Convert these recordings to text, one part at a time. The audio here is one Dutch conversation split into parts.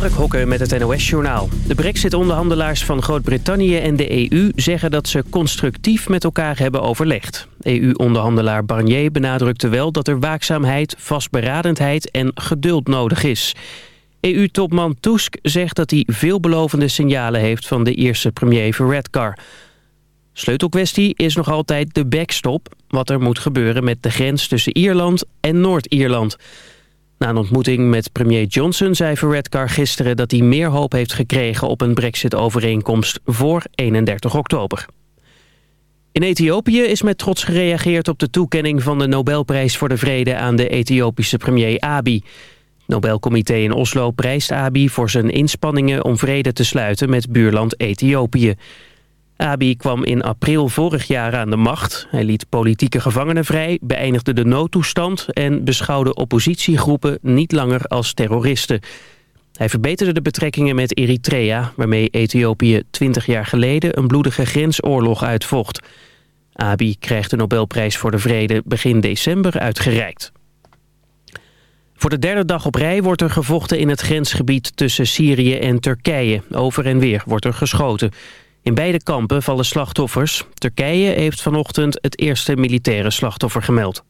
Mark Hokker met het NOS-journaal. De brexit-onderhandelaars van Groot-Brittannië en de EU zeggen dat ze constructief met elkaar hebben overlegd. EU-onderhandelaar Barnier benadrukte wel dat er waakzaamheid, vastberadenheid en geduld nodig is. EU-topman Tusk zegt dat hij veelbelovende signalen heeft van de eerste premier Varadkar. Sleutelkwestie is nog altijd de backstop, wat er moet gebeuren met de grens tussen Ierland en Noord-Ierland. Na een ontmoeting met premier Johnson zei Varadkar gisteren dat hij meer hoop heeft gekregen op een brexit-overeenkomst voor 31 oktober. In Ethiopië is met trots gereageerd op de toekenning van de Nobelprijs voor de Vrede aan de Ethiopische premier Abiy. Nobelcomité in Oslo prijst Abiy voor zijn inspanningen om vrede te sluiten met buurland Ethiopië. Abiy kwam in april vorig jaar aan de macht. Hij liet politieke gevangenen vrij, beëindigde de noodtoestand... en beschouwde oppositiegroepen niet langer als terroristen. Hij verbeterde de betrekkingen met Eritrea... waarmee Ethiopië 20 jaar geleden een bloedige grensoorlog uitvocht. Abiy krijgt de Nobelprijs voor de Vrede begin december uitgereikt. Voor de derde dag op rij wordt er gevochten in het grensgebied tussen Syrië en Turkije. Over en weer wordt er geschoten. In beide kampen vallen slachtoffers. Turkije heeft vanochtend het eerste militaire slachtoffer gemeld.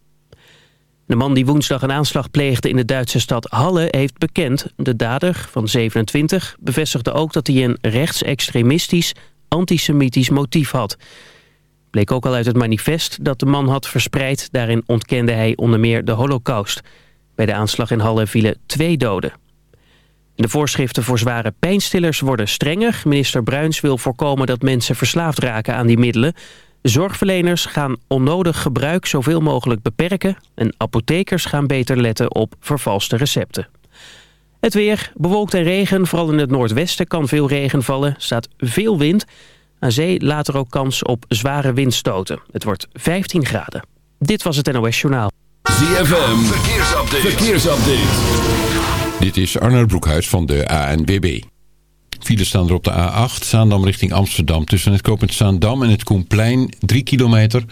De man die woensdag een aanslag pleegde in de Duitse stad Halle heeft bekend. De dader van 27 bevestigde ook dat hij een rechtsextremistisch, antisemitisch motief had. Bleek ook al uit het manifest dat de man had verspreid. Daarin ontkende hij onder meer de holocaust. Bij de aanslag in Halle vielen twee doden. De voorschriften voor zware pijnstillers worden strenger. Minister Bruins wil voorkomen dat mensen verslaafd raken aan die middelen. Zorgverleners gaan onnodig gebruik zoveel mogelijk beperken... en apothekers gaan beter letten op vervalste recepten. Het weer, bewolkt en regen, vooral in het noordwesten kan veel regen vallen. staat veel wind. Aan zee later ook kans op zware windstoten. Het wordt 15 graden. Dit was het NOS Journaal. ZFM, verkeersupdate. verkeersupdate. Dit is Arnold Broekhuis van de ANWB. Files staan er op de A8, Zaandam richting Amsterdam. Tussen het Kopend Zaandam en het Koenplein 3 kilometer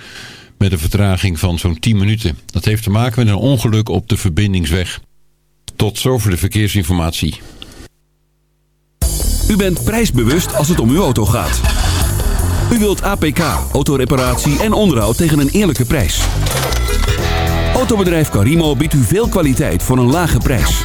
met een vertraging van zo'n 10 minuten. Dat heeft te maken met een ongeluk op de verbindingsweg. Tot zover de verkeersinformatie. U bent prijsbewust als het om uw auto gaat. U wilt APK, autoreparatie en onderhoud tegen een eerlijke prijs. Autobedrijf Carimo biedt u veel kwaliteit voor een lage prijs.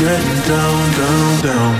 getting down, down, down.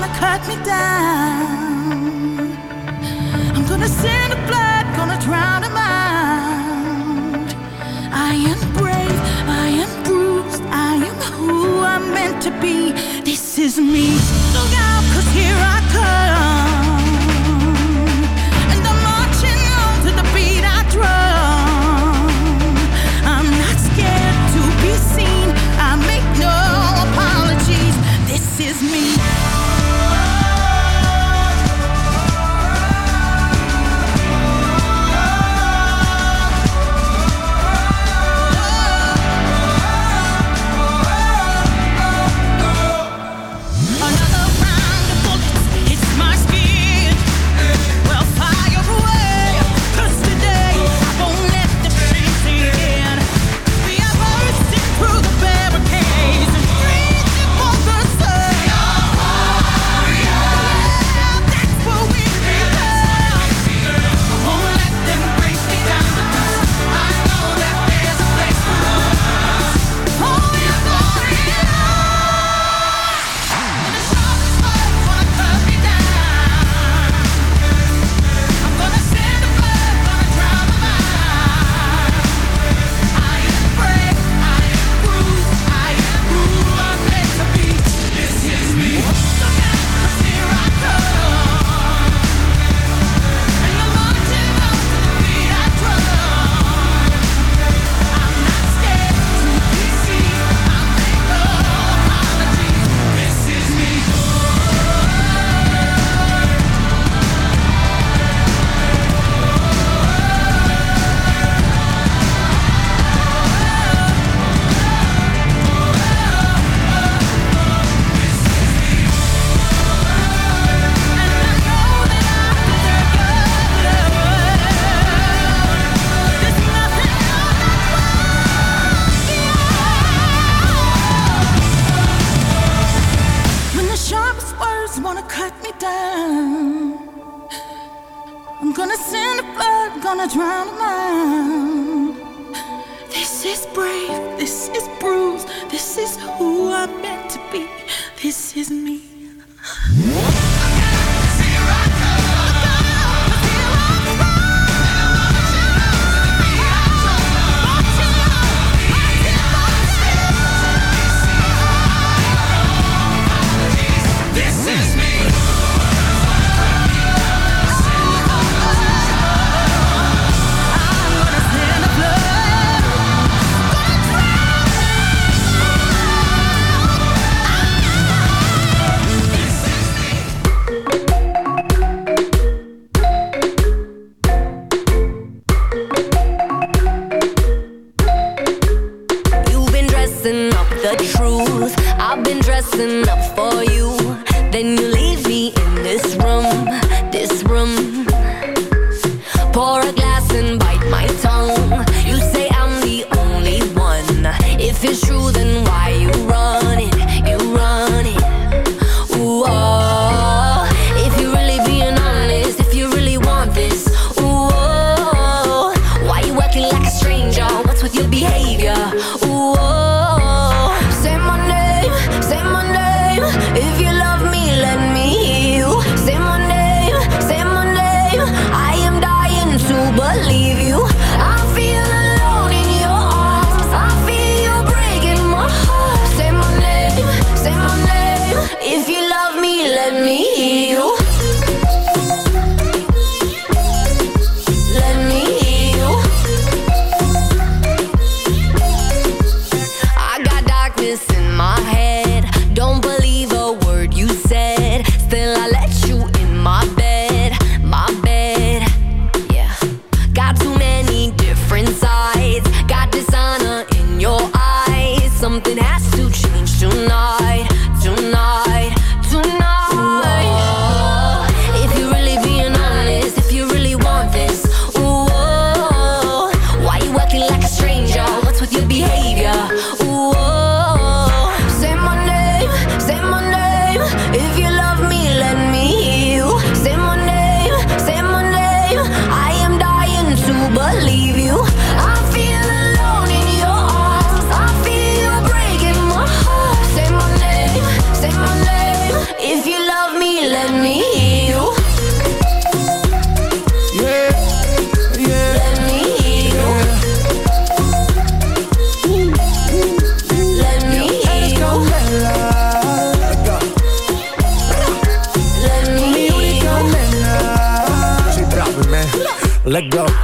gonna cut me down. I'm gonna send a blood, gonna drown a out. I am brave, I am bruised, I am who I'm meant to be. This is me. Look out, cause here I come.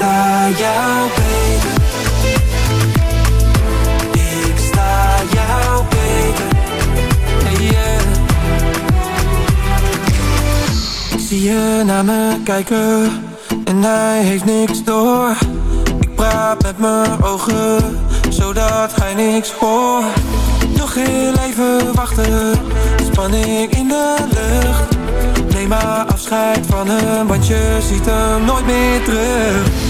Sta jou beter. Ik sta jou beter. Hey, zie je naar me kijken en hij heeft niks door. Ik praat met mijn ogen, zodat hij niks hoort. Nog heel even wachten, spanning in de lucht. Neem maar afscheid van hem, want je ziet hem nooit meer terug.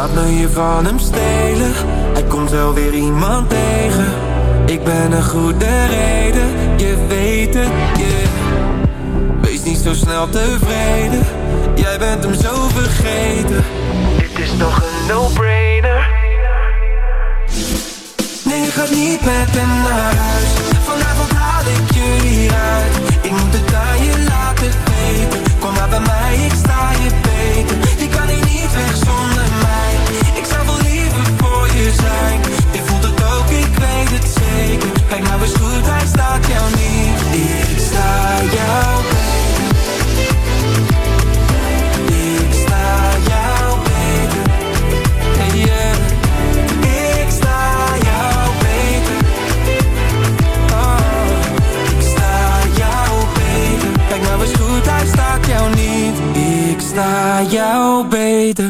Laat me je van hem stelen. Hij komt wel weer iemand tegen. Ik ben een goede reden, je weet het, yeah. Wees niet zo snel tevreden, jij bent hem zo vergeten. Dit is toch een no-brainer. Nee, je gaat niet met hem naar huis. Vanavond haal ik je hieruit. Ik moet het aan je laten weten. Kom maar bij mij, ik sta je beter. Kijk nou goed, hij staat jou niet. Ik sta jou Sta jou beter.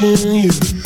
watching you.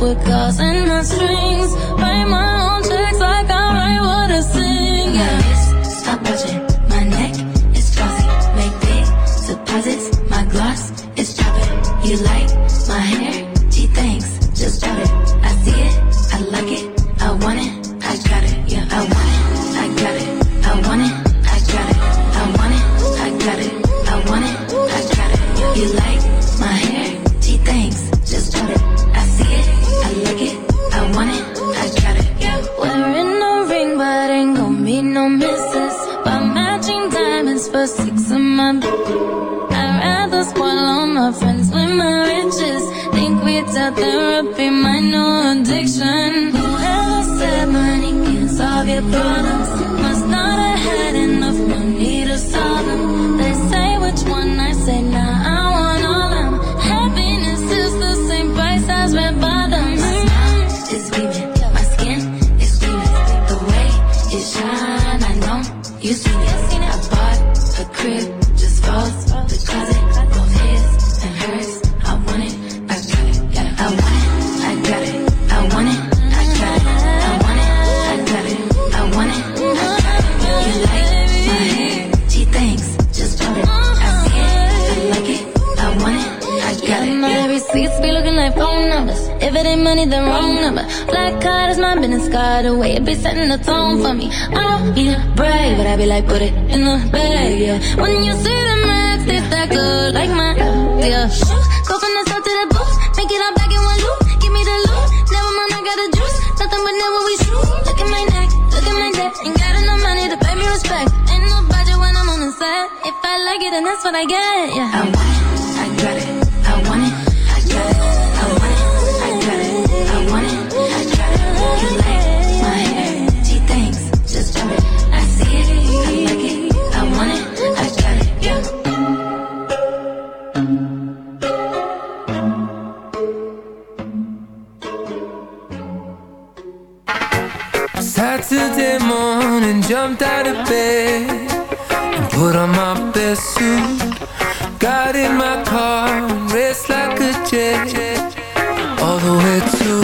We're causing a strain. like it, and that's what I get. Yeah. I want it, I got it. I want it, I got it. I want it, I got it. I want it, I got it. You like my hair? She thinks just drop it. I see it, I like it. I want it, I got it. Yeah. Saturday morning, jumped out of bed Got in my car, raced like a jet. All the way to